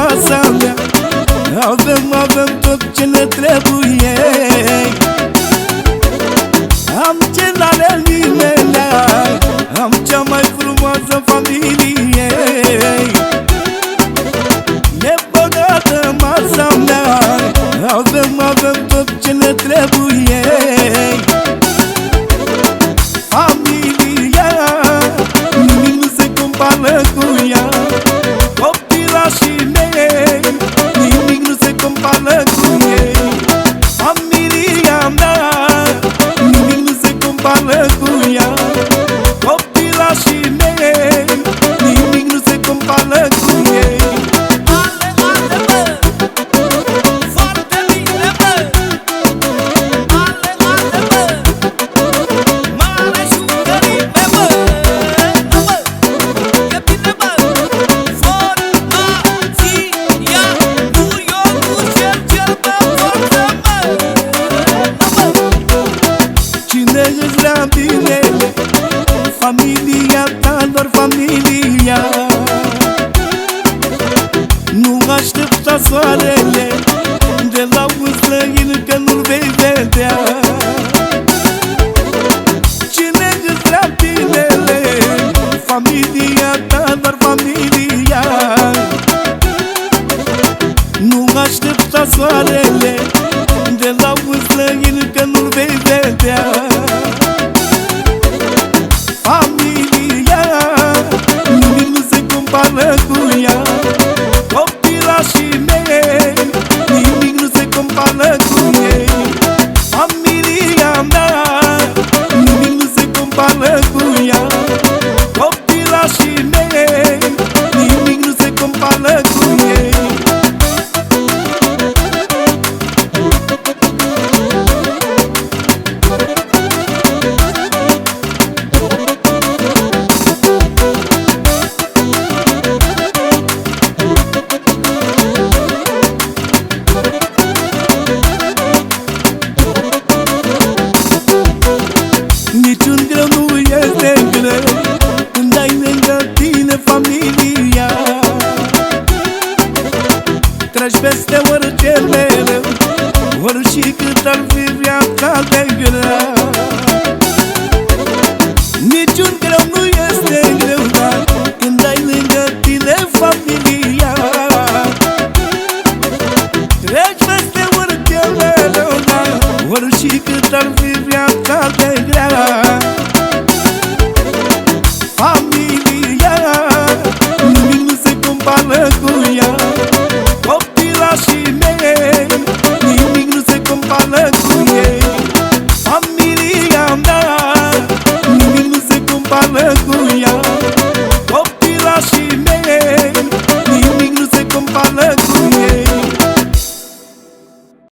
bogată masa mea. Avem, avem tot ce ne trebuie. Am ce n-are nimeni. Am cea mai frumoasă familie Familia ta, doar familia. Nu aștepta soarele De la un străin că nu-l vei vedea. Cine îți vrea binele? Familia ta, doar familia. Nu aștepta soarele mă cuia Treci peste orice mereu Ori și cât ar fi viața de grea. Niciun greu nu este greu Dar când ai lângă tine familia. Treci peste orice mereu Dar ori și cât ar fi